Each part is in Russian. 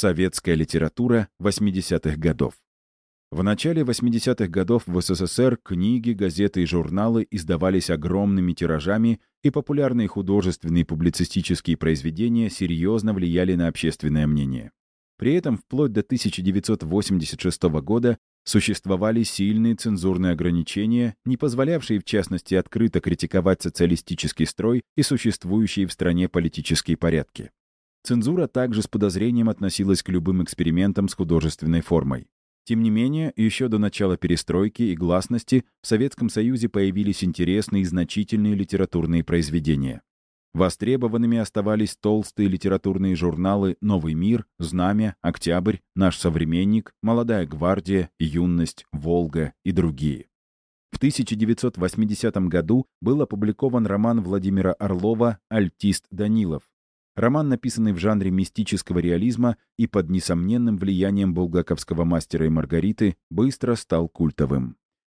Советская литература 80-х годов. В начале 80-х годов в СССР книги, газеты и журналы издавались огромными тиражами, и популярные художественные и публицистические произведения серьезно влияли на общественное мнение. При этом вплоть до 1986 года существовали сильные цензурные ограничения, не позволявшие, в частности, открыто критиковать социалистический строй и существующие в стране политические порядки. Цензура также с подозрением относилась к любым экспериментам с художественной формой. Тем не менее, еще до начала перестройки и гласности в Советском Союзе появились интересные и значительные литературные произведения. Востребованными оставались толстые литературные журналы «Новый мир», «Знамя», «Октябрь», «Наш современник», «Молодая гвардия», «Юность», «Волга» и другие. В 1980 году был опубликован роман Владимира Орлова «Альтист Данилов», Роман, написанный в жанре мистического реализма и под несомненным влиянием булгаковского мастера и Маргариты, быстро стал культовым.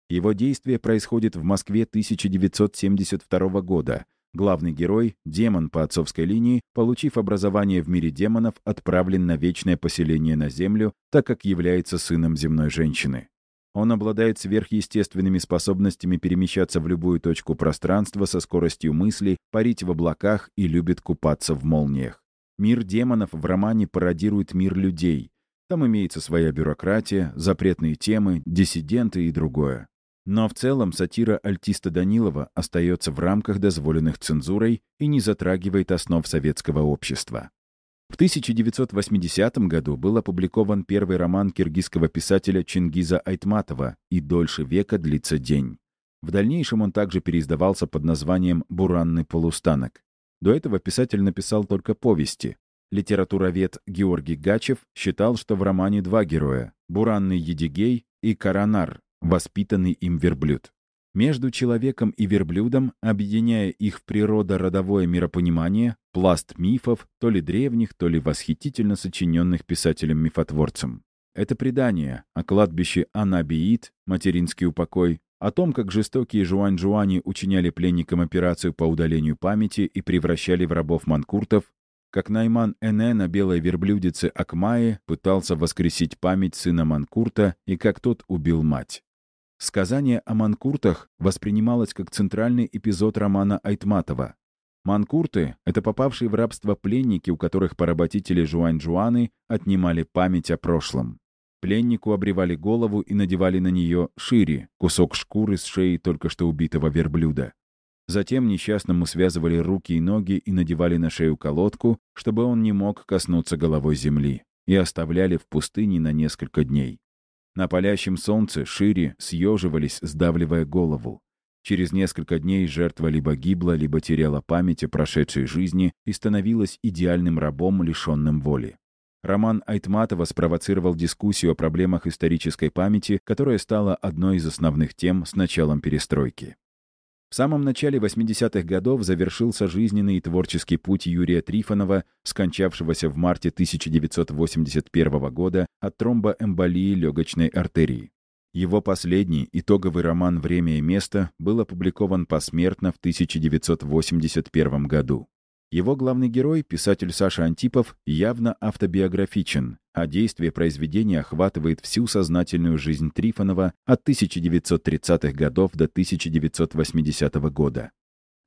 Его действие происходит в Москве 1972 года. Главный герой, демон по отцовской линии, получив образование в мире демонов, отправлен на вечное поселение на Землю, так как является сыном земной женщины. Он обладает сверхъестественными способностями перемещаться в любую точку пространства со скоростью мысли, парить в облаках и любит купаться в молниях. Мир демонов в романе пародирует мир людей. Там имеется своя бюрократия, запретные темы, диссиденты и другое. Но в целом сатира альтиста Данилова остается в рамках дозволенных цензурой и не затрагивает основ советского общества. В 1980 году был опубликован первый роман киргизского писателя Чингиза Айтматова «И дольше века длится день». В дальнейшем он также переиздавался под названием «Буранный полустанок». До этого писатель написал только повести. Литературовед Георгий Гачев считал, что в романе два героя — Буранный Едигей и Каранар, воспитанный им верблюд. Между человеком и верблюдом, объединяя их в природо-родовое миропонимание, пласт мифов, то ли древних, то ли восхитительно сочиненных писателем-мифотворцем. Это предание о кладбище Анабиит, материнский упокой, о том, как жестокие жуань-жуани учиняли пленникам операцию по удалению памяти и превращали в рабов манкуртов, как Найман Эне на белой верблюдице Акмае пытался воскресить память сына Манкурта и как тот убил мать. Сказание о манкуртах воспринималось как центральный эпизод романа Айтматова. Манкурты — это попавшие в рабство пленники, у которых поработители Жуань-Жуаны отнимали память о прошлом. Пленнику обревали голову и надевали на нее шире, кусок шкуры с шеи только что убитого верблюда. Затем несчастному связывали руки и ноги и надевали на шею колодку, чтобы он не мог коснуться головой земли, и оставляли в пустыне на несколько дней. На палящем солнце шире съеживались, сдавливая голову. Через несколько дней жертва либо гибла, либо теряла память о прошедшей жизни и становилась идеальным рабом, лишенным воли. Роман Айтматова спровоцировал дискуссию о проблемах исторической памяти, которая стала одной из основных тем с началом перестройки. В самом начале 80-х годов завершился жизненный и творческий путь Юрия Трифонова, скончавшегося в марте 1981 года от тромбоэмболии легочной артерии. Его последний итоговый роман «Время и место» был опубликован посмертно в 1981 году. Его главный герой, писатель Саша Антипов, явно автобиографичен, а действие произведения охватывает всю сознательную жизнь Трифонова от 1930-х годов до 1980 года.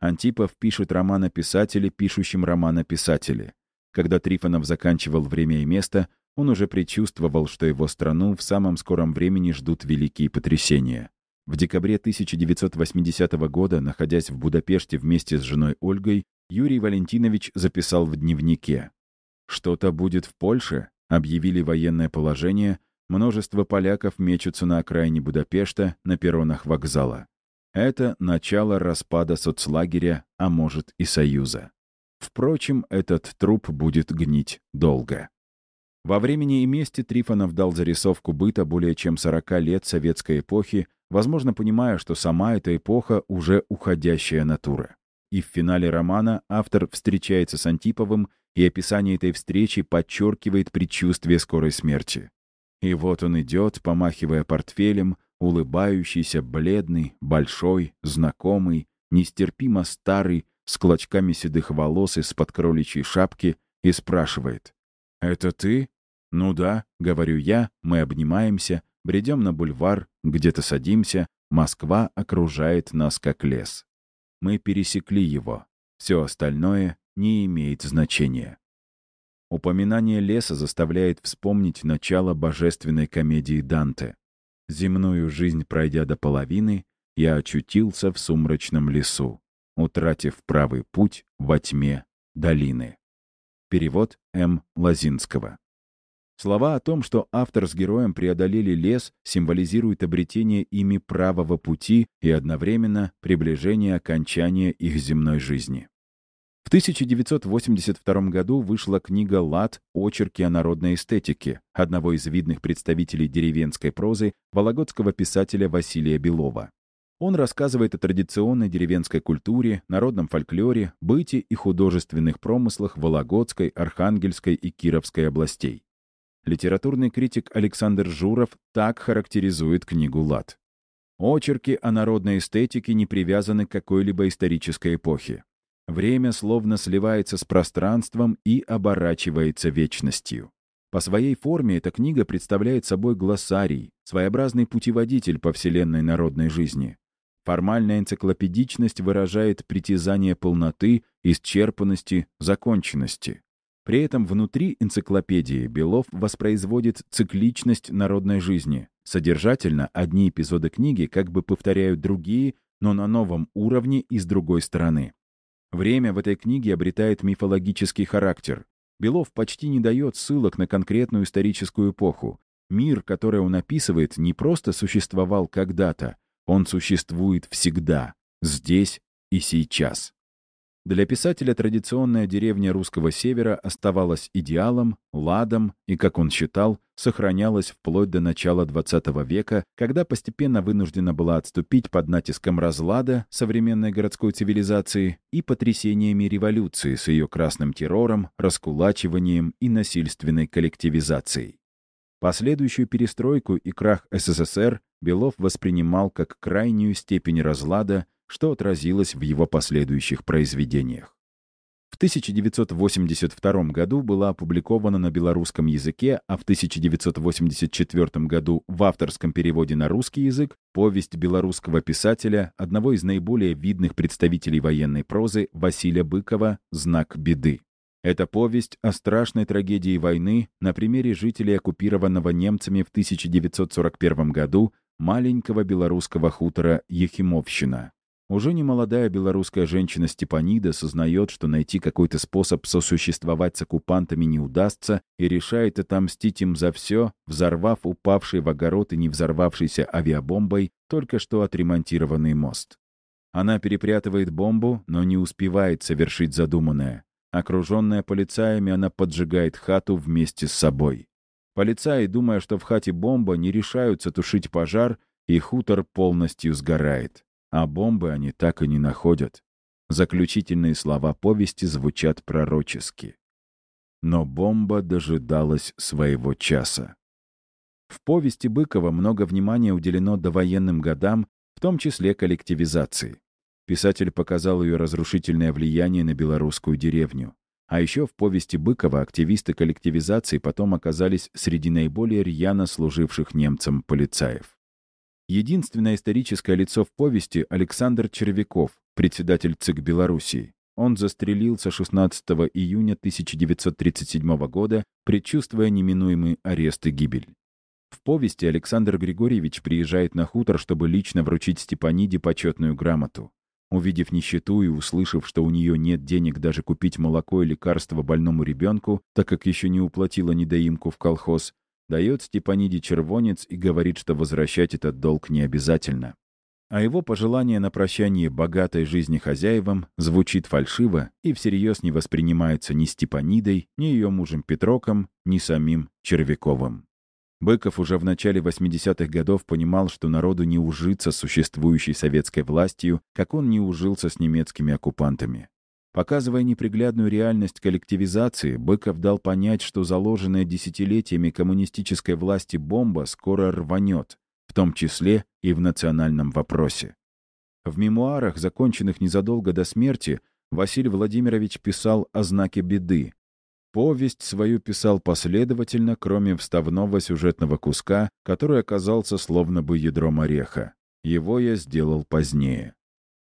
Антипов пишет роман о писателе, пишущем роман о писателе. Когда Трифонов заканчивал «Время и место», он уже предчувствовал, что его страну в самом скором времени ждут великие потрясения. В декабре 1980 года, находясь в Будапеште вместе с женой Ольгой, Юрий Валентинович записал в дневнике. «Что-то будет в Польше?» Объявили военное положение, множество поляков мечутся на окраине Будапешта, на перронах вокзала. Это начало распада соцлагеря, а может и союза. Впрочем, этот труп будет гнить долго. Во времени и месте Трифонов дал зарисовку быта более чем 40 лет советской эпохи, возможно, понимая, что сама эта эпоха уже уходящая натура и в финале романа автор встречается с Антиповым, и описание этой встречи подчеркивает предчувствие скорой смерти. И вот он идет, помахивая портфелем, улыбающийся, бледный, большой, знакомый, нестерпимо старый, с клочками седых волос из-под кроличьей шапки, и спрашивает. «Это ты?» «Ну да», — говорю я, мы обнимаемся, бредем на бульвар, где-то садимся, Москва окружает нас как лес. Мы пересекли его. Все остальное не имеет значения. Упоминание леса заставляет вспомнить начало божественной комедии Данте. Земную жизнь пройдя до половины, я очутился в сумрачном лесу, утратив правый путь во тьме долины. Перевод М. Лазинского. Слова о том, что автор с героем преодолели лес, символизируют обретение ими правого пути и одновременно приближение окончания их земной жизни. В 1982 году вышла книга «Лад. Очерки о народной эстетике» одного из видных представителей деревенской прозы вологодского писателя Василия Белова. Он рассказывает о традиционной деревенской культуре, народном фольклоре, быте и художественных промыслах Вологодской, Архангельской и Кировской областей. Литературный критик Александр Журов так характеризует книгу «Лад». Очерки о народной эстетике не привязаны к какой-либо исторической эпохе. Время словно сливается с пространством и оборачивается вечностью. По своей форме эта книга представляет собой глоссарий, своеобразный путеводитель по вселенной народной жизни. Формальная энциклопедичность выражает притязание полноты, исчерпанности, законченности. При этом внутри энциклопедии Белов воспроизводит цикличность народной жизни. Содержательно одни эпизоды книги как бы повторяют другие, но на новом уровне и с другой стороны. Время в этой книге обретает мифологический характер. Белов почти не дает ссылок на конкретную историческую эпоху. Мир, который он описывает, не просто существовал когда-то, он существует всегда, здесь и сейчас. Для писателя традиционная деревня русского севера оставалась идеалом, ладом и, как он считал, сохранялась вплоть до начала XX века, когда постепенно вынуждена была отступить под натиском разлада современной городской цивилизации и потрясениями революции с ее красным террором, раскулачиванием и насильственной коллективизацией. Последующую перестройку и крах СССР Белов воспринимал как крайнюю степень разлада что отразилось в его последующих произведениях. В 1982 году была опубликована на белорусском языке, а в 1984 году в авторском переводе на русский язык повесть белорусского писателя, одного из наиболее видных представителей военной прозы Василия Быкова «Знак беды». Это повесть о страшной трагедии войны на примере жителей оккупированного немцами в 1941 году маленького белорусского хутора Ехимовщина. Уже немолодая белорусская женщина Степанида сознает, что найти какой-то способ сосуществовать с оккупантами не удастся, и решает отомстить им за все, взорвав упавший в огород и не взорвавшийся авиабомбой только что отремонтированный мост. Она перепрятывает бомбу, но не успевает совершить задуманное. Окруженная полицаями, она поджигает хату вместе с собой. Полицаи, думая, что в хате бомба, не решаются тушить пожар, и хутор полностью сгорает а бомбы они так и не находят. Заключительные слова повести звучат пророчески. Но бомба дожидалась своего часа. В повести Быкова много внимания уделено довоенным годам, в том числе коллективизации. Писатель показал ее разрушительное влияние на белорусскую деревню. А еще в повести Быкова активисты коллективизации потом оказались среди наиболее рьяно служивших немцам полицаев. Единственное историческое лицо в повести — Александр Червяков, председатель ЦИК Белоруссии. Он застрелился 16 июня 1937 года, предчувствуя неминуемый арест и гибель. В повести Александр Григорьевич приезжает на хутор, чтобы лично вручить Степаниде почетную грамоту. Увидев нищету и услышав, что у нее нет денег даже купить молоко и лекарство больному ребенку, так как еще не уплатила недоимку в колхоз, дает Степаниде червонец и говорит, что возвращать этот долг не обязательно. А его пожелание на прощание богатой жизни хозяевам звучит фальшиво и всерьез не воспринимается ни Степанидой, ни ее мужем Петроком, ни самим Червяковым. Быков уже в начале 80-х годов понимал, что народу не ужиться с существующей советской властью, как он не ужился с немецкими оккупантами. Показывая неприглядную реальность коллективизации, Быков дал понять, что заложенная десятилетиями коммунистической власти бомба скоро рванет, в том числе и в национальном вопросе. В мемуарах, законченных незадолго до смерти, Василий Владимирович писал о знаке беды. Повесть свою писал последовательно, кроме вставного сюжетного куска, который оказался словно бы ядром ореха. Его я сделал позднее.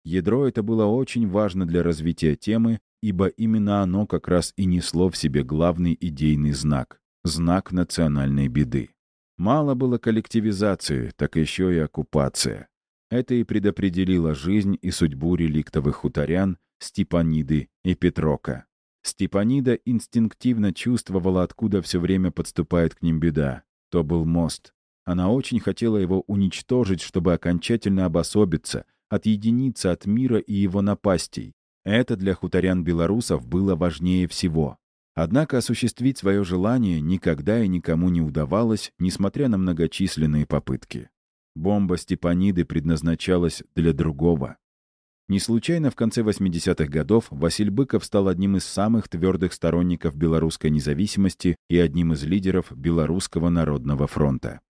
Ядро это было очень важно для развития темы, ибо именно оно как раз и несло в себе главный идейный знак — знак национальной беды. Мало было коллективизации, так еще и оккупация. Это и предопределило жизнь и судьбу реликтовых хуторян, Степаниды и Петрока. Степанида инстинктивно чувствовала, откуда все время подступает к ним беда. То был мост. Она очень хотела его уничтожить, чтобы окончательно обособиться, отъединиться от мира и его напастей. Это для хуторян-белорусов было важнее всего. Однако осуществить свое желание никогда и никому не удавалось, несмотря на многочисленные попытки. Бомба Степаниды предназначалась для другого. Не случайно в конце 80-х годов Василь Быков стал одним из самых твердых сторонников белорусской независимости и одним из лидеров Белорусского народного фронта.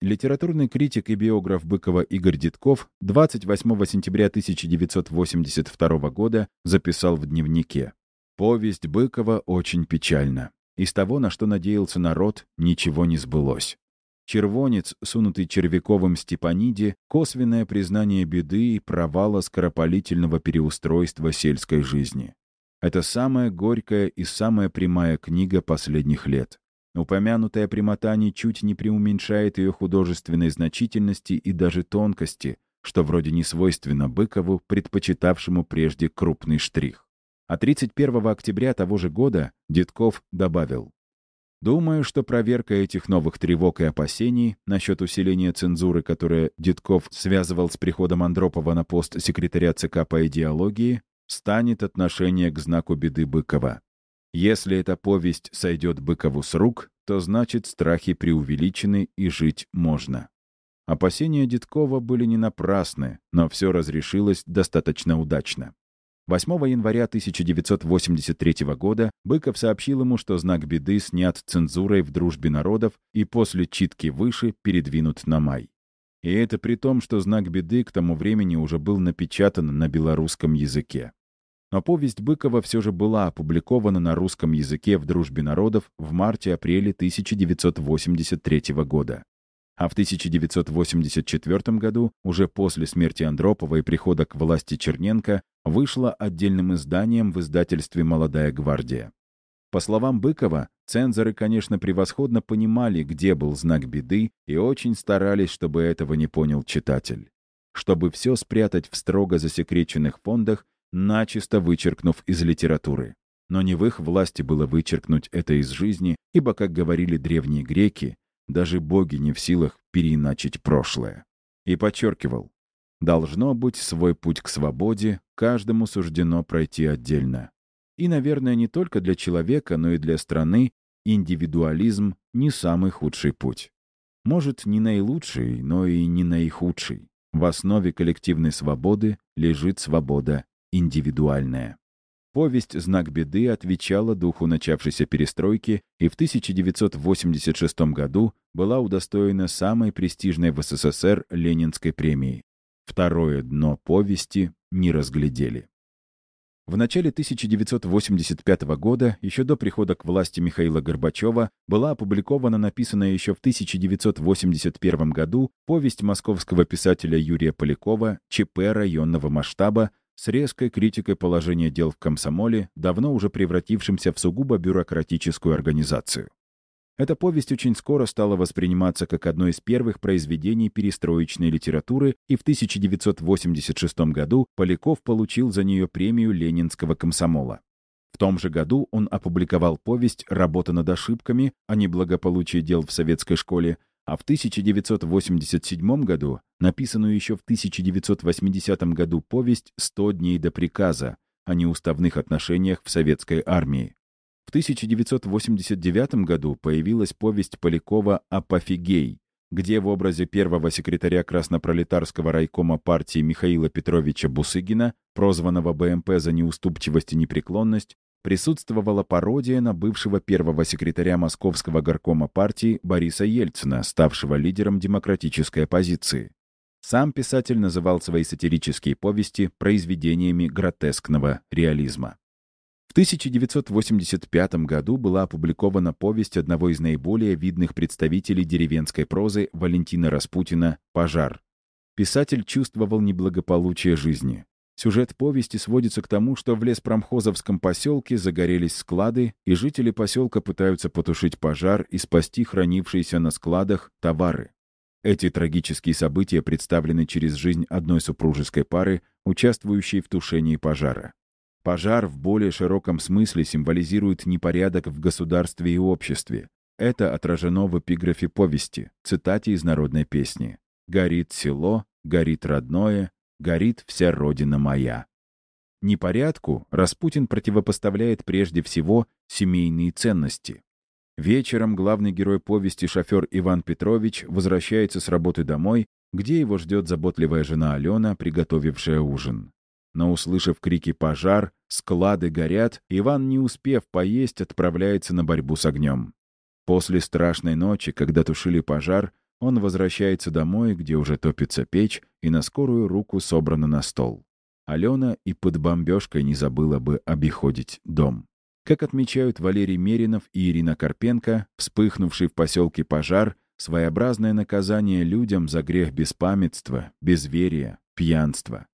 Литературный критик и биограф Быкова Игорь Дитков 28 сентября 1982 года записал в дневнике «Повесть Быкова очень печальна. Из того, на что надеялся народ, ничего не сбылось. Червонец, сунутый Червяковым Степаниде, косвенное признание беды и провала скоропалительного переустройства сельской жизни. Это самая горькая и самая прямая книга последних лет. Упомянутая прямота ничуть не преуменьшает ее художественной значительности и даже тонкости, что вроде не свойственно Быкову, предпочитавшему прежде крупный штрих. А 31 октября того же года Дедков добавил Думаю, что проверка этих новых тревог и опасений насчет усиления цензуры, которое Дедков связывал с приходом Андропова на пост секретаря ЦК по идеологии, станет отношение к знаку беды Быкова. Если эта повесть сойдет Быкову с рук, то значит страхи преувеличены и жить можно. Опасения Дедкова были не напрасны, но все разрешилось достаточно удачно. 8 января 1983 года Быков сообщил ему, что знак беды снят цензурой в дружбе народов и после читки выше передвинут на май. И это при том, что знак беды к тому времени уже был напечатан на белорусском языке. Но повесть Быкова все же была опубликована на русском языке в «Дружбе народов» в марте-апреле 1983 года а в 1984 году, уже после смерти Андропова и прихода к власти Черненко, вышла отдельным изданием в издательстве «Молодая гвардия». По словам Быкова, цензоры, конечно, превосходно понимали, где был знак беды, и очень старались, чтобы этого не понял читатель. Чтобы все спрятать в строго засекреченных фондах, начисто вычеркнув из литературы. Но не в их власти было вычеркнуть это из жизни, ибо, как говорили древние греки, даже боги не в силах переиначить прошлое. И подчеркивал, должно быть свой путь к свободе, каждому суждено пройти отдельно. И, наверное, не только для человека, но и для страны индивидуализм не самый худший путь. Может, не наилучший, но и не наихудший. В основе коллективной свободы лежит свобода индивидуальная. Повесть «Знак беды» отвечала духу начавшейся перестройки и в 1986 году была удостоена самой престижной в СССР Ленинской премии. Второе дно повести не разглядели. В начале 1985 года, еще до прихода к власти Михаила Горбачева, была опубликована написанная еще в 1981 году повесть московского писателя Юрия Полякова «ЧП районного масштаба» с резкой критикой положения дел в комсомоле, давно уже превратившимся в сугубо бюрократическую организацию. Эта повесть очень скоро стала восприниматься как одно из первых произведений перестроечной литературы, и в 1986 году Поляков получил за нее премию Ленинского комсомола. В том же году он опубликовал повесть «Работа над ошибками» о неблагополучии дел в советской школе, а в 1987 году написанную еще в 1980 году повесть «100 дней до приказа» о неуставных отношениях в советской армии. В 1989 году появилась повесть Полякова «Апофигей», где в образе первого секретаря Краснопролетарского райкома партии Михаила Петровича Бусыгина, прозванного БМП за неуступчивость и непреклонность, присутствовала пародия на бывшего первого секретаря Московского горкома партии Бориса Ельцина, ставшего лидером демократической оппозиции. Сам писатель называл свои сатирические повести произведениями гротескного реализма. В 1985 году была опубликована повесть одного из наиболее видных представителей деревенской прозы Валентина Распутина «Пожар». Писатель чувствовал неблагополучие жизни. Сюжет повести сводится к тому, что в леспромхозовском поселке загорелись склады, и жители поселка пытаются потушить пожар и спасти хранившиеся на складах товары. Эти трагические события представлены через жизнь одной супружеской пары, участвующей в тушении пожара. Пожар в более широком смысле символизирует непорядок в государстве и обществе. Это отражено в эпиграфе повести, цитате из народной песни. «Горит село, горит родное, горит вся родина моя». Непорядку Распутин противопоставляет прежде всего семейные ценности. Вечером главный герой повести шофер Иван Петрович возвращается с работы домой, где его ждет заботливая жена Алена, приготовившая ужин. Но, услышав крики «пожар», «склады горят», Иван, не успев поесть, отправляется на борьбу с огнем. После страшной ночи, когда тушили пожар, он возвращается домой, где уже топится печь, и на скорую руку собрано на стол. Алена и под бомбежкой не забыла бы обиходить дом. Как отмечают Валерий Меринов и Ирина Карпенко, вспыхнувший в поселке пожар — своеобразное наказание людям за грех беспамятства, безверия, пьянства.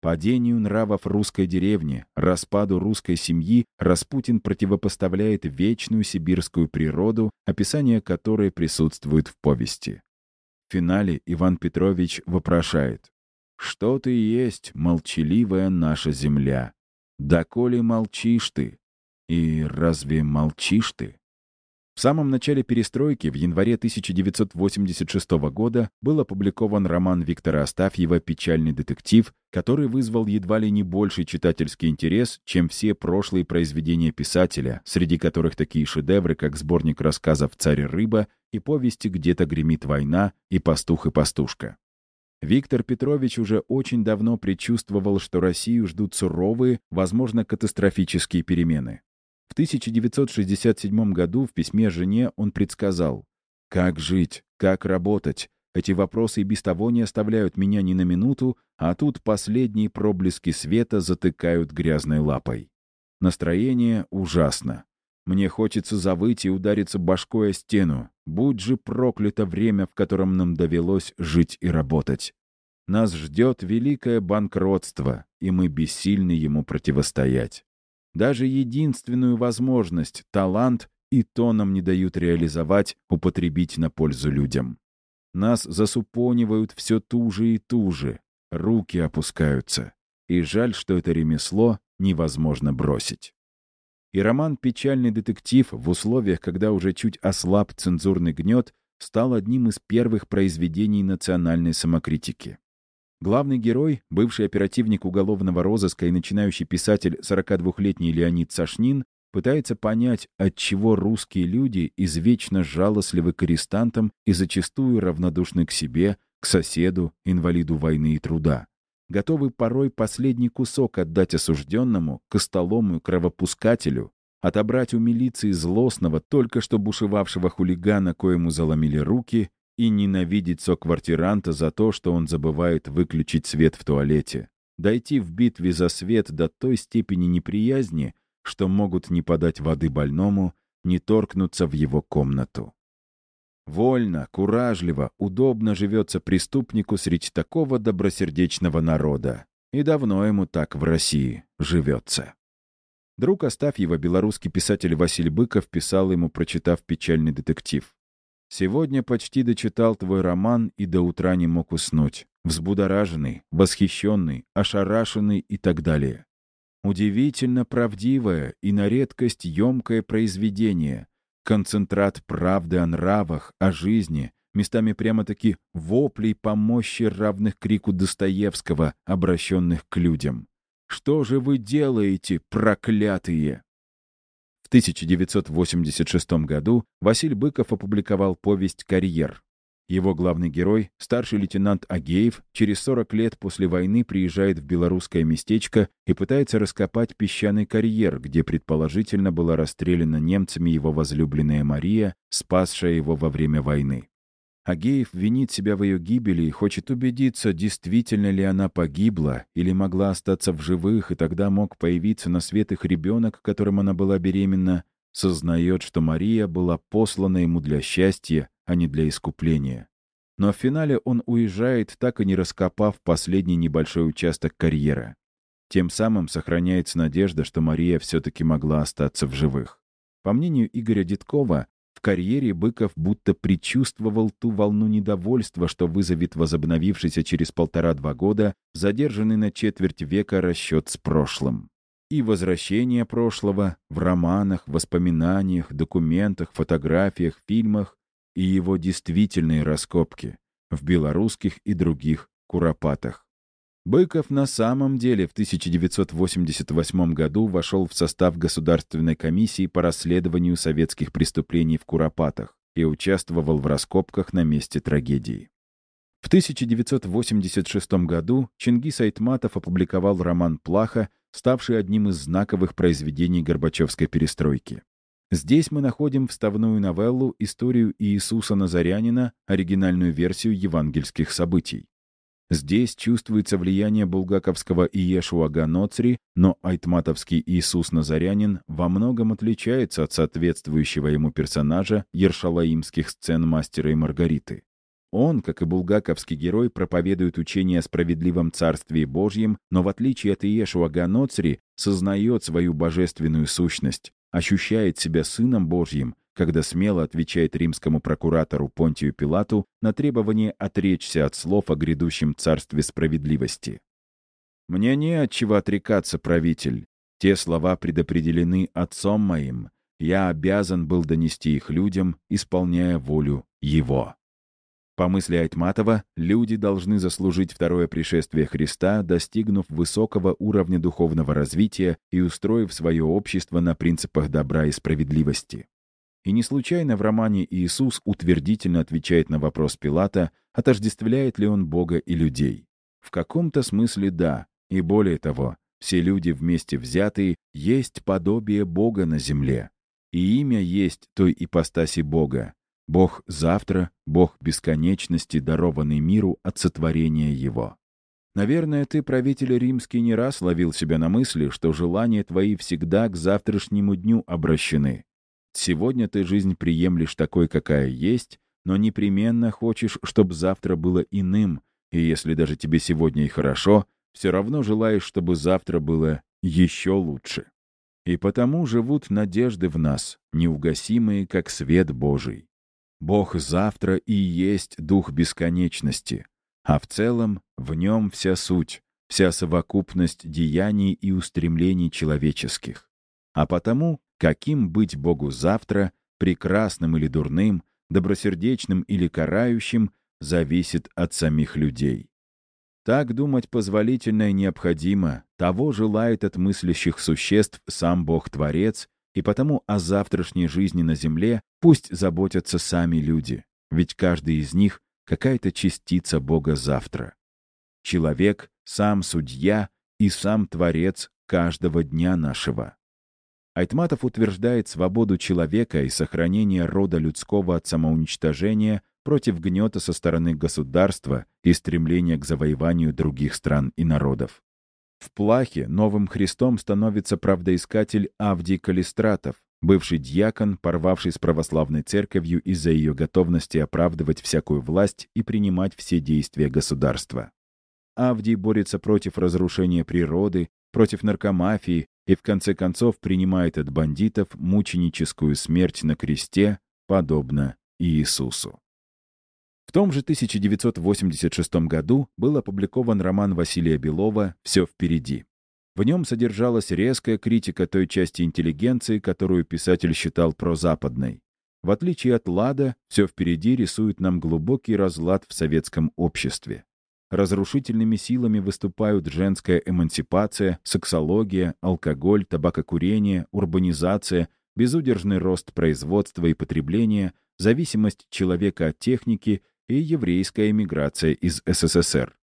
Падению нравов русской деревни, распаду русской семьи Распутин противопоставляет вечную сибирскую природу, описание которой присутствует в повести. Финале Иван Петрович вопрошает «Что ты есть, молчаливая наша земля? Доколе молчишь ты? И разве молчишь ты?» В самом начале перестройки, в январе 1986 года, был опубликован роман Виктора Астафьева «Печальный детектив», который вызвал едва ли не больший читательский интерес, чем все прошлые произведения писателя, среди которых такие шедевры, как сборник рассказов «Царь-рыба» и повести «Где-то гремит война» и «Пастух и пастушка». Виктор Петрович уже очень давно предчувствовал, что Россию ждут суровые, возможно, катастрофические перемены. В 1967 году в письме жене он предсказал «Как жить? Как работать? Эти вопросы и без того не оставляют меня ни на минуту, а тут последние проблески света затыкают грязной лапой. Настроение ужасно. Мне хочется завыть и удариться башкой о стену. Будь же проклято время, в котором нам довелось жить и работать. Нас ждет великое банкротство, и мы бессильны ему противостоять. Даже единственную возможность, талант, и то нам не дают реализовать, употребить на пользу людям. Нас засупонивают все туже и туже, руки опускаются. И жаль, что это ремесло невозможно бросить. И роман «Печальный детектив» в условиях, когда уже чуть ослаб цензурный гнет, стал одним из первых произведений национальной самокритики. Главный герой, бывший оперативник уголовного розыска и начинающий писатель 42-летний Леонид Сашнин, пытается понять, отчего русские люди извечно жалостливы к арестантам и зачастую равнодушны к себе, к соседу, инвалиду войны и труда. Готовы порой последний кусок отдать осужденному, костолому кровопускателю, отобрать у милиции злостного, только что бушевавшего хулигана, коему заломили руки, и ненавидеть соквартиранта за то, что он забывает выключить свет в туалете. Дойти в битве за свет до той степени неприязни, что могут не подать воды больному, не торкнуться в его комнату. Вольно, куражливо, удобно живется преступнику среди такого добросердечного народа. И давно ему так в России живется. Друг Астафьева, белорусский писатель Василий Быков, писал ему, прочитав печальный детектив. Сегодня почти дочитал твой роман и до утра не мог уснуть. Взбудораженный, восхищенный, ошарашенный и так далее. Удивительно правдивое и на редкость емкое произведение. Концентрат правды о нравах, о жизни, местами прямо-таки воплей по мощи равных крику Достоевского, обращенных к людям. «Что же вы делаете, проклятые?» В 1986 году Василий Быков опубликовал повесть «Карьер». Его главный герой, старший лейтенант Агеев, через 40 лет после войны приезжает в белорусское местечко и пытается раскопать песчаный карьер, где предположительно была расстреляна немцами его возлюбленная Мария, спасшая его во время войны. Агеев винит себя в ее гибели и хочет убедиться, действительно ли она погибла или могла остаться в живых, и тогда мог появиться на свет их ребенок, которым она была беременна, сознает, что Мария была послана ему для счастья, а не для искупления. Но в финале он уезжает, так и не раскопав последний небольшой участок карьера. Тем самым сохраняется надежда, что Мария все-таки могла остаться в живых. По мнению Игоря Дедкова, в карьере Быков будто предчувствовал ту волну недовольства, что вызовет возобновившийся через полтора-два года задержанный на четверть века расчет с прошлым. И возвращение прошлого в романах, воспоминаниях, документах, фотографиях, фильмах и его действительные раскопки в белорусских и других куропатах. Быков на самом деле в 1988 году вошел в состав Государственной комиссии по расследованию советских преступлений в Куропатах и участвовал в раскопках на месте трагедии. В 1986 году Чингис Айтматов опубликовал роман «Плаха», ставший одним из знаковых произведений Горбачевской перестройки. Здесь мы находим вставную новеллу «Историю Иисуса Назарянина», оригинальную версию евангельских событий. Здесь чувствуется влияние булгаковского Иешуа Ганоцри, но айтматовский Иисус Назарянин во многом отличается от соответствующего ему персонажа ершалаимских сцен «Мастера и Маргариты». Он, как и булгаковский герой, проповедует учение о справедливом Царстве Божьем, но в отличие от Иешуа Ганоцри, сознает свою божественную сущность, ощущает себя Сыном Божьим когда смело отвечает римскому прокуратору Понтию Пилату на требование отречься от слов о грядущем царстве справедливости. «Мне не от чего отрекаться, правитель. Те слова предопределены отцом моим. Я обязан был донести их людям, исполняя волю его». По мысли Айтматова, люди должны заслужить второе пришествие Христа, достигнув высокого уровня духовного развития и устроив свое общество на принципах добра и справедливости. И не случайно в романе Иисус утвердительно отвечает на вопрос Пилата, отождествляет ли он Бога и людей. В каком-то смысле да, и более того, все люди вместе взятые есть подобие Бога на земле. И имя есть той ипостаси Бога. Бог завтра, Бог бесконечности, дарованный миру от сотворения Его. Наверное, ты, правитель римский, не раз ловил себя на мысли, что желания твои всегда к завтрашнему дню обращены. Сегодня ты жизнь приемлешь такой, какая есть, но непременно хочешь, чтобы завтра было иным, и если даже тебе сегодня и хорошо, все равно желаешь, чтобы завтра было еще лучше. И потому живут надежды в нас, неугасимые, как свет Божий. Бог завтра и есть дух бесконечности, а в целом в нем вся суть, вся совокупность деяний и устремлений человеческих. А потому Каким быть Богу завтра, прекрасным или дурным, добросердечным или карающим, зависит от самих людей. Так думать позволительно и необходимо, того желает от мыслящих существ сам Бог-творец, и потому о завтрашней жизни на земле пусть заботятся сами люди, ведь каждый из них — какая-то частица Бога завтра. Человек — сам судья и сам творец каждого дня нашего. Айтматов утверждает свободу человека и сохранение рода людского от самоуничтожения против гнета со стороны государства и стремления к завоеванию других стран и народов. В Плахе новым Христом становится правдоискатель Авдий Калистратов, бывший дьякон, порвавший с православной церковью из-за ее готовности оправдывать всякую власть и принимать все действия государства. Авдий борется против разрушения природы, против наркомафии, и в конце концов принимает от бандитов мученическую смерть на кресте, подобно Иисусу. В том же 1986 году был опубликован роман Василия Белова «Все впереди». В нем содержалась резкая критика той части интеллигенции, которую писатель считал прозападной. В отличие от Лада, «Все впереди» рисует нам глубокий разлад в советском обществе. Разрушительными силами выступают женская эмансипация, сексология, алкоголь, табакокурение, урбанизация, безудержный рост производства и потребления, зависимость человека от техники и еврейская эмиграция из СССР.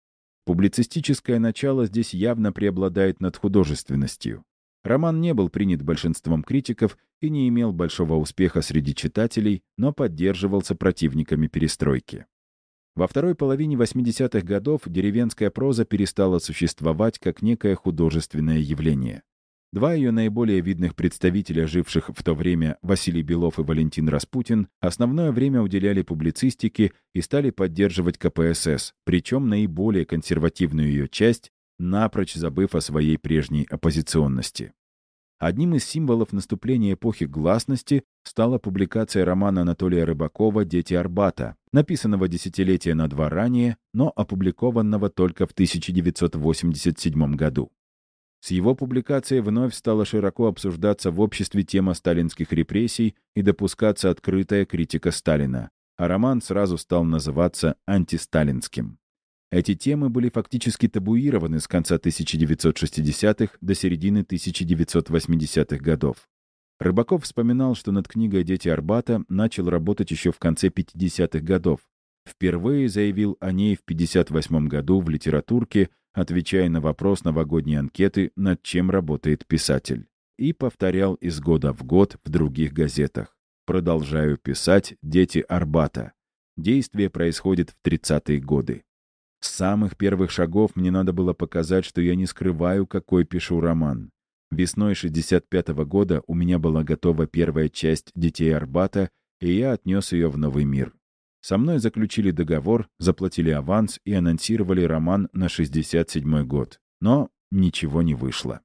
Публицистическое начало здесь явно преобладает над художественностью. Роман не был принят большинством критиков и не имел большого успеха среди читателей, но поддерживался противниками перестройки. Во второй половине 80-х годов деревенская проза перестала существовать как некое художественное явление. Два ее наиболее видных представителя, живших в то время, Василий Белов и Валентин Распутин, основное время уделяли публицистике и стали поддерживать КПСС, причем наиболее консервативную ее часть, напрочь забыв о своей прежней оппозиционности. Одним из символов наступления эпохи гласности стала публикация романа Анатолия Рыбакова «Дети Арбата», написанного десятилетия на два ранее, но опубликованного только в 1987 году. С его публикацией вновь стала широко обсуждаться в обществе тема сталинских репрессий и допускаться открытая критика Сталина, а роман сразу стал называться антисталинским. Эти темы были фактически табуированы с конца 1960-х до середины 1980-х годов. Рыбаков вспоминал, что над книгой «Дети Арбата» начал работать еще в конце 50-х годов. Впервые заявил о ней в 58 году в литературке отвечая на вопрос новогодней анкеты, над чем работает писатель. И повторял из года в год в других газетах. Продолжаю писать «Дети Арбата». Действие происходит в 30-е годы. С самых первых шагов мне надо было показать, что я не скрываю, какой пишу роман. Весной 65 -го года у меня была готова первая часть «Детей Арбата», и я отнес ее в новый мир. Со мной заключили договор, заплатили аванс и анонсировали роман на 67-й год. Но ничего не вышло.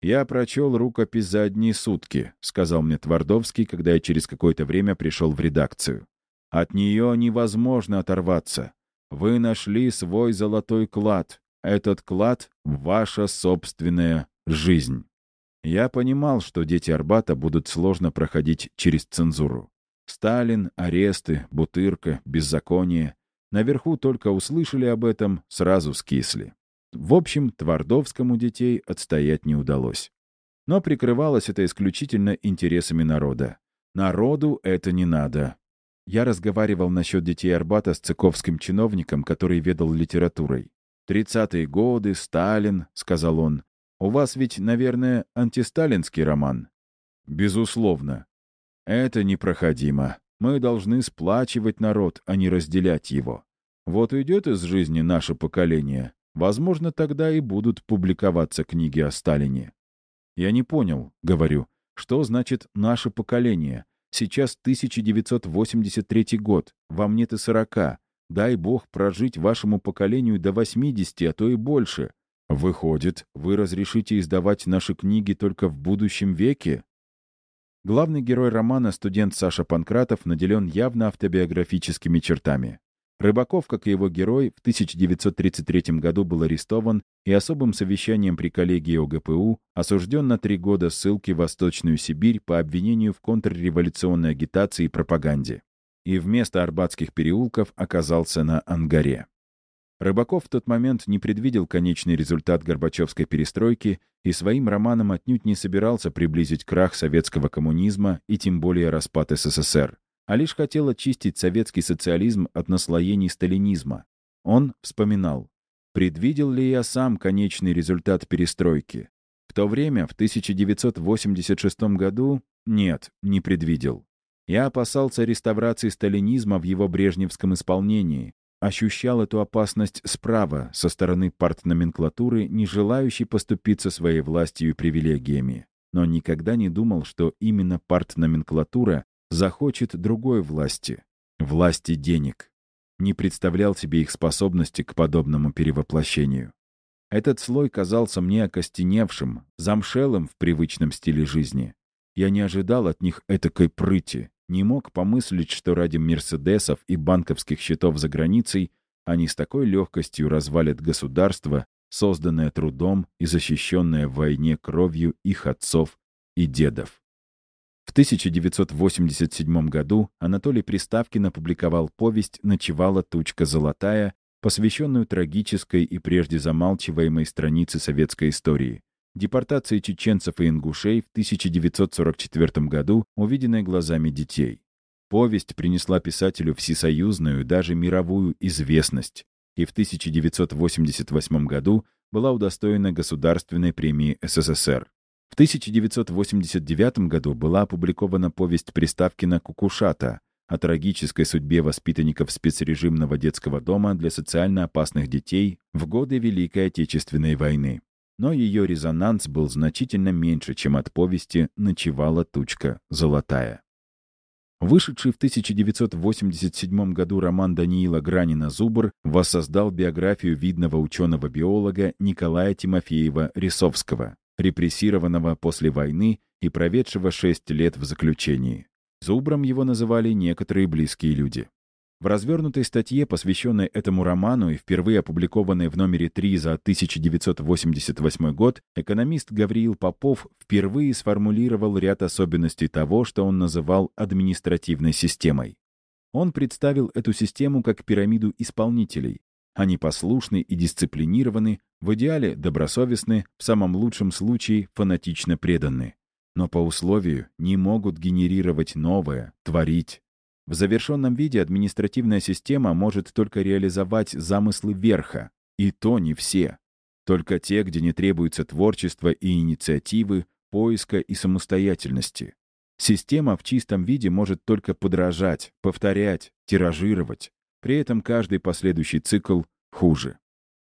«Я прочел рукопись за одни сутки», — сказал мне Твардовский, когда я через какое-то время пришел в редакцию. «От нее невозможно оторваться. Вы нашли свой золотой клад. Этот клад — ваша собственная жизнь». Я понимал, что дети Арбата будут сложно проходить через цензуру. Сталин, аресты, бутырка, беззаконие. Наверху только услышали об этом, сразу скисли. В общем, Твардовскому детей отстоять не удалось. Но прикрывалось это исключительно интересами народа. Народу это не надо. Я разговаривал насчет детей Арбата с цыковским чиновником, который ведал литературой. «Тридцатые годы, Сталин», — сказал он. «У вас ведь, наверное, антисталинский роман?» «Безусловно. Это непроходимо. Мы должны сплачивать народ, а не разделять его. Вот уйдет из жизни наше поколение, возможно, тогда и будут публиковаться книги о Сталине. Я не понял, говорю, что значит «наше поколение»? Сейчас 1983 год, вам нет и 40. Дай бог прожить вашему поколению до 80, а то и больше. Выходит, вы разрешите издавать наши книги только в будущем веке? Главный герой романа, студент Саша Панкратов, наделен явно автобиографическими чертами. Рыбаков, как и его герой, в 1933 году был арестован и особым совещанием при коллегии ОГПУ осужден на три года ссылки в Восточную Сибирь по обвинению в контрреволюционной агитации и пропаганде. И вместо Арбатских переулков оказался на Ангаре. Рыбаков в тот момент не предвидел конечный результат Горбачевской перестройки и своим романом отнюдь не собирался приблизить крах советского коммунизма и тем более распад СССР, а лишь хотел очистить советский социализм от наслоений сталинизма. Он вспоминал, предвидел ли я сам конечный результат перестройки. В то время, в 1986 году, нет, не предвидел. Я опасался реставрации сталинизма в его брежневском исполнении, ощущал эту опасность справа, со стороны партноменклатуры, не желающей поступиться своей властью и привилегиями, но никогда не думал, что именно партноменклатура захочет другой власти — власти денег. Не представлял себе их способности к подобному перевоплощению. Этот слой казался мне окостеневшим, замшелым в привычном стиле жизни. Я не ожидал от них этакой прыти, не мог помыслить, что ради мерседесов и банковских счетов за границей они с такой легкостью развалят государство, созданное трудом и защищенное в войне кровью их отцов и дедов. В 1987 году Анатолий Приставкин опубликовал повесть «Ночевала тучка золотая», посвященную трагической и прежде замалчиваемой странице советской истории, депортации чеченцев и ингушей в 1944 году, увиденной глазами детей. Повесть принесла писателю всесоюзную, даже мировую известность, и в 1988 году была удостоена Государственной премии СССР. В 1989 году была опубликована повесть Приставкина «Кукушата» о трагической судьбе воспитанников спецрежимного детского дома для социально опасных детей в годы Великой Отечественной войны. Но ее резонанс был значительно меньше, чем от повести «Ночевала тучка золотая». Вышедший в 1987 году роман Даниила Гранина «Зубр» воссоздал биографию видного ученого-биолога Николая Тимофеева-Рисовского, репрессированного после войны и проведшего шесть лет в заключении. Зубром его называли некоторые близкие люди. В развернутой статье, посвященной этому роману и впервые опубликованной в номере 3 за 1988 год, экономист Гавриил Попов впервые сформулировал ряд особенностей того, что он называл административной системой. Он представил эту систему как пирамиду исполнителей. Они послушны и дисциплинированы, в идеале добросовестны, в самом лучшем случае фанатично преданы. Но по условию не могут генерировать новое, творить, в завершенном виде административная система может только реализовать замыслы верха, и то не все. Только те, где не требуется творчества и инициативы, поиска и самостоятельности. Система в чистом виде может только подражать, повторять, тиражировать. При этом каждый последующий цикл хуже.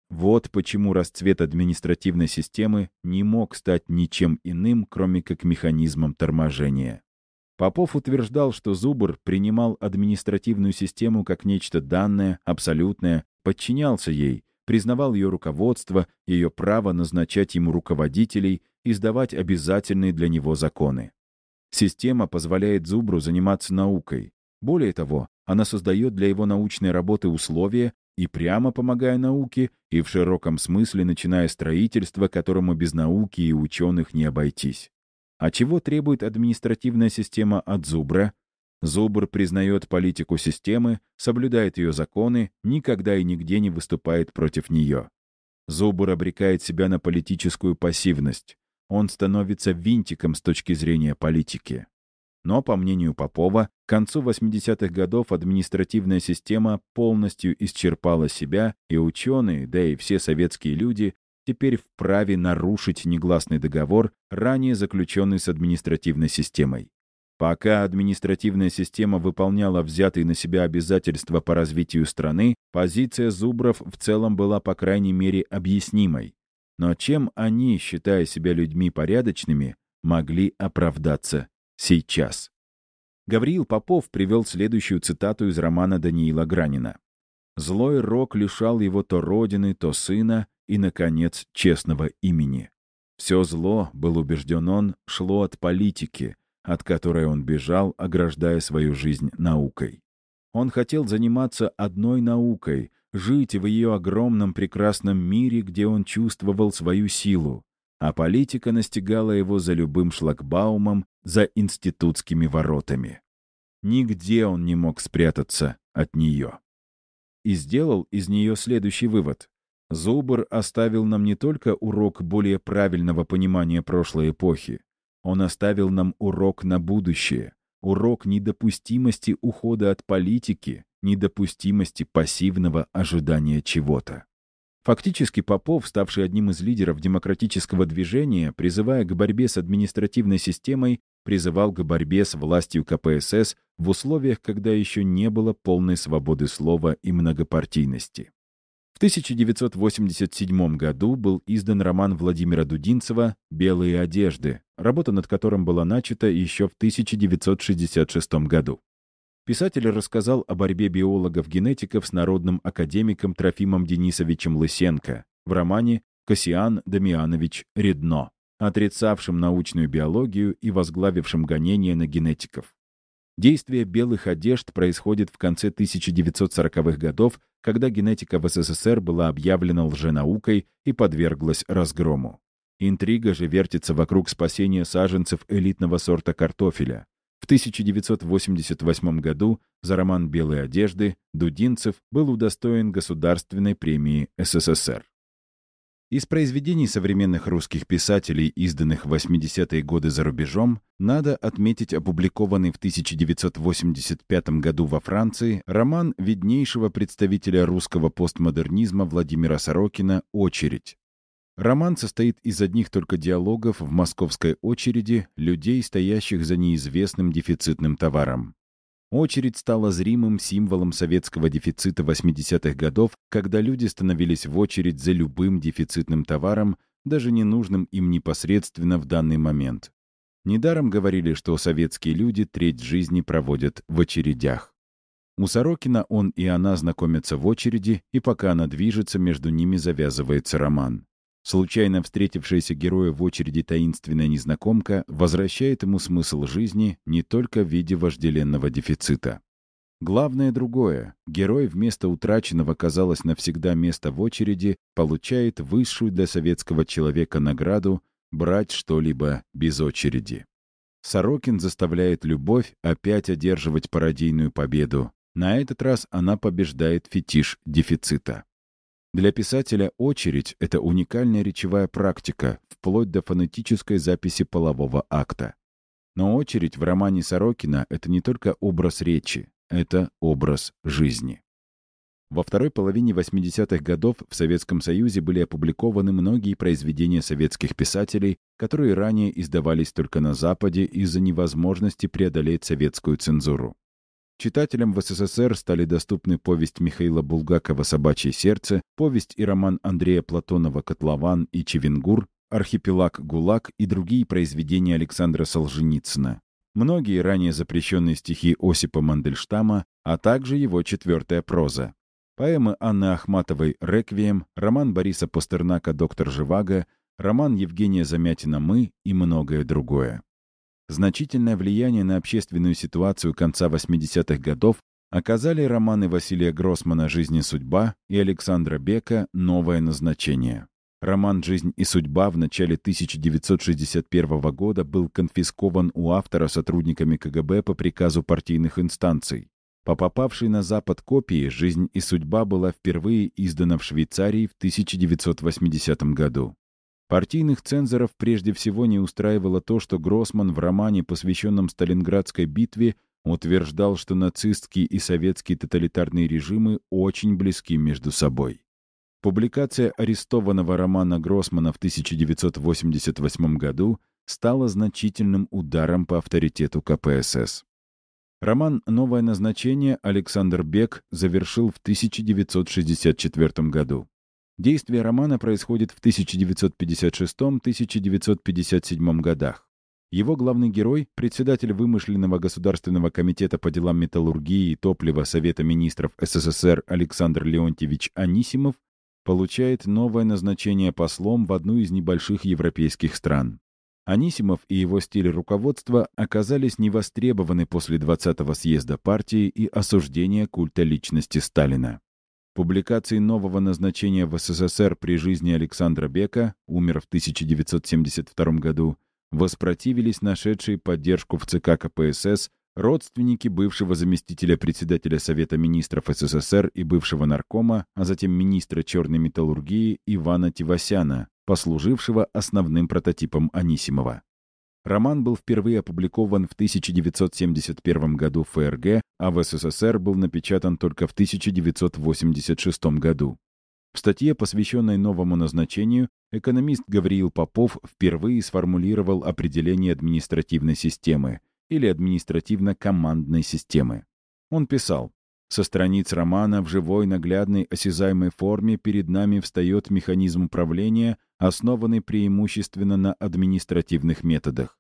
Вот почему расцвет административной системы не мог стать ничем иным, кроме как механизмом торможения. Попов утверждал, что Зубр принимал административную систему как нечто данное, абсолютное, подчинялся ей, признавал ее руководство, ее право назначать ему руководителей и сдавать обязательные для него законы. Система позволяет Зубру заниматься наукой. Более того, она создает для его научной работы условия и прямо помогая науке, и в широком смысле начиная строительство, которому без науки и ученых не обойтись. А чего требует административная система от Зубра? Зубр признает политику системы, соблюдает ее законы, никогда и нигде не выступает против нее. Зубр обрекает себя на политическую пассивность. Он становится винтиком с точки зрения политики. Но, по мнению Попова, к концу 80-х годов административная система полностью исчерпала себя, и ученые, да и все советские люди теперь вправе нарушить негласный договор, ранее заключенный с административной системой. Пока административная система выполняла взятые на себя обязательства по развитию страны, позиция Зубров в целом была, по крайней мере, объяснимой. Но чем они, считая себя людьми порядочными, могли оправдаться сейчас? Гавриил Попов привел следующую цитату из романа Даниила Гранина. «Злой рок лишал его то родины, то сына, и, наконец, честного имени. Все зло, был убежден он, шло от политики, от которой он бежал, ограждая свою жизнь наукой. Он хотел заниматься одной наукой, жить в ее огромном прекрасном мире, где он чувствовал свою силу, а политика настигала его за любым шлагбаумом, за институтскими воротами. Нигде он не мог спрятаться от нее. И сделал из нее следующий вывод. Зубр оставил нам не только урок более правильного понимания прошлой эпохи, он оставил нам урок на будущее, урок недопустимости ухода от политики, недопустимости пассивного ожидания чего-то. Фактически Попов, ставший одним из лидеров демократического движения, призывая к борьбе с административной системой, призывал к борьбе с властью КПСС в условиях, когда еще не было полной свободы слова и многопартийности. В 1987 году был издан роман Владимира Дудинцева «Белые одежды», работа над которым была начата еще в 1966 году. Писатель рассказал о борьбе биологов-генетиков с народным академиком Трофимом Денисовичем Лысенко в романе «Кассиан Дамианович Редно», отрицавшим научную биологию и возглавившим гонения на генетиков. Действие белых одежд происходит в конце 1940-х годов, когда генетика в СССР была объявлена лженаукой и подверглась разгрому. Интрига же вертится вокруг спасения саженцев элитного сорта картофеля. В 1988 году за роман «Белые одежды» Дудинцев был удостоен Государственной премии СССР. Из произведений современных русских писателей, изданных в 80-е годы за рубежом, надо отметить опубликованный в 1985 году во Франции роман виднейшего представителя русского постмодернизма Владимира Сорокина «Очередь». Роман состоит из одних только диалогов в московской очереди людей, стоящих за неизвестным дефицитным товаром. Очередь стала зримым символом советского дефицита 80-х годов, когда люди становились в очередь за любым дефицитным товаром, даже ненужным им непосредственно в данный момент. Недаром говорили, что советские люди треть жизни проводят в очередях. У Сорокина он и она знакомятся в очереди, и пока она движется, между ними завязывается роман. Случайно встретившаяся героя в очереди таинственная незнакомка возвращает ему смысл жизни не только в виде вожделенного дефицита. Главное другое. Герой вместо утраченного, казалось, навсегда места в очереди, получает высшую для советского человека награду брать что-либо без очереди. Сорокин заставляет любовь опять одерживать пародийную победу. На этот раз она побеждает фетиш дефицита. Для писателя очередь — это уникальная речевая практика, вплоть до фонетической записи полового акта. Но очередь в романе Сорокина — это не только образ речи, это образ жизни. Во второй половине 80-х годов в Советском Союзе были опубликованы многие произведения советских писателей, которые ранее издавались только на Западе из-за невозможности преодолеть советскую цензуру. Читателям в СССР стали доступны повесть Михаила Булгакова «Собачье сердце», повесть и роман Андрея Платонова «Котлован» и «Чевенгур», «Архипелаг ГУЛАГ» и другие произведения Александра Солженицына. Многие ранее запрещенные стихи Осипа Мандельштама, а также его четвертая проза. Поэмы Анны Ахматовой «Реквием», роман Бориса Пастернака «Доктор Живаго», роман Евгения Замятина «Мы» и многое другое. Значительное влияние на общественную ситуацию конца 80-х годов оказали романы Василия Гроссмана «Жизнь и судьба» и Александра Бека «Новое назначение». Роман «Жизнь и судьба» в начале 1961 года был конфискован у автора сотрудниками КГБ по приказу партийных инстанций. По попавшей на Запад копии «Жизнь и судьба» была впервые издана в Швейцарии в 1980 году. Партийных цензоров прежде всего не устраивало то, что Гроссман в романе, посвященном Сталинградской битве, утверждал, что нацистские и советские тоталитарные режимы очень близки между собой. Публикация арестованного романа Гроссмана в 1988 году стала значительным ударом по авторитету КПСС. Роман «Новое назначение» Александр Бек завершил в 1964 году. Действие романа происходит в 1956-1957 годах. Его главный герой, председатель вымышленного Государственного комитета по делам металлургии и топлива Совета министров СССР Александр Леонтьевич Анисимов, получает новое назначение послом в одну из небольших европейских стран. Анисимов и его стиль руководства оказались невостребованы после 20-го съезда партии и осуждения культа личности Сталина. Публикации нового назначения в СССР при жизни Александра Бека, умер в 1972 году, воспротивились нашедшие поддержку в ЦК КПСС родственники бывшего заместителя председателя Совета министров СССР и бывшего наркома, а затем министра черной металлургии Ивана Тивасяна, послужившего основным прототипом Анисимова. Роман был впервые опубликован в 1971 году в ФРГ, а в СССР был напечатан только в 1986 году. В статье, посвященной новому назначению, экономист Гавриил Попов впервые сформулировал определение административной системы или административно-командной системы. Он писал, «Со страниц романа в живой, наглядной, осязаемой форме перед нами встает механизм управления, основанный преимущественно на административных методах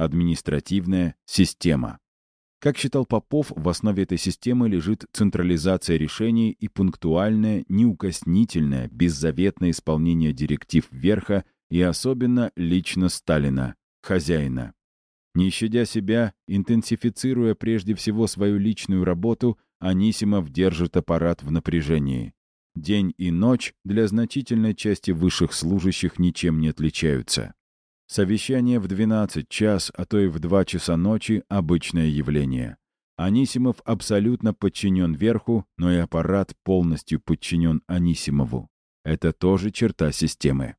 административная система. Как считал Попов, в основе этой системы лежит централизация решений и пунктуальное, неукоснительное, беззаветное исполнение директив верха и особенно лично Сталина, хозяина. Не щадя себя, интенсифицируя прежде всего свою личную работу, Анисимов держит аппарат в напряжении. День и ночь для значительной части высших служащих ничем не отличаются. Совещание в 12 час, а то и в 2 часа ночи — обычное явление. Анисимов абсолютно подчинен верху, но и аппарат полностью подчинен Анисимову. Это тоже черта системы.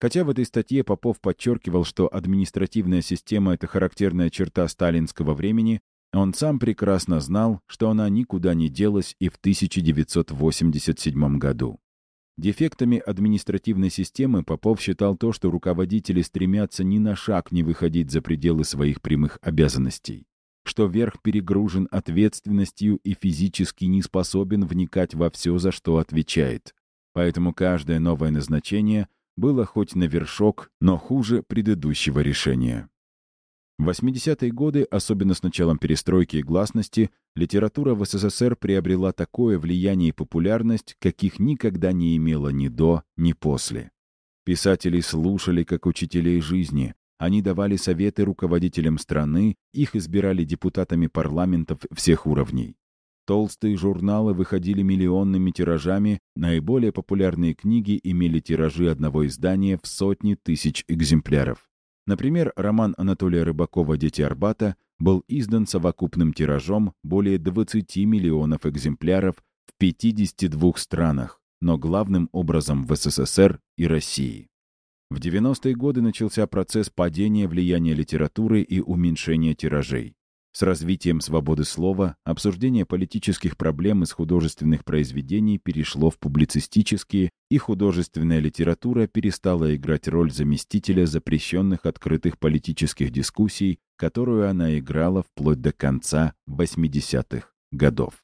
Хотя в этой статье Попов подчеркивал, что административная система — это характерная черта сталинского времени, он сам прекрасно знал, что она никуда не делась и в 1987 году. Дефектами административной системы Попов считал то, что руководители стремятся ни на шаг не выходить за пределы своих прямых обязанностей, что верх перегружен ответственностью и физически не способен вникать во все, за что отвечает. Поэтому каждое новое назначение было хоть на вершок, но хуже предыдущего решения. В 80-е годы, особенно с началом перестройки и гласности, литература в СССР приобрела такое влияние и популярность, каких никогда не имела ни до, ни после. Писатели слушали как учителей жизни, они давали советы руководителям страны, их избирали депутатами парламентов всех уровней. Толстые журналы выходили миллионными тиражами, наиболее популярные книги имели тиражи одного издания в сотни тысяч экземпляров. Например, роман Анатолия Рыбакова «Дети Арбата» был издан совокупным тиражом более 20 миллионов экземпляров в 52 странах, но главным образом в СССР и России. В 90-е годы начался процесс падения влияния литературы и уменьшения тиражей. С развитием свободы слова обсуждение политических проблем из художественных произведений перешло в публицистические, и художественная литература перестала играть роль заместителя запрещенных открытых политических дискуссий, которую она играла вплоть до конца 80-х годов.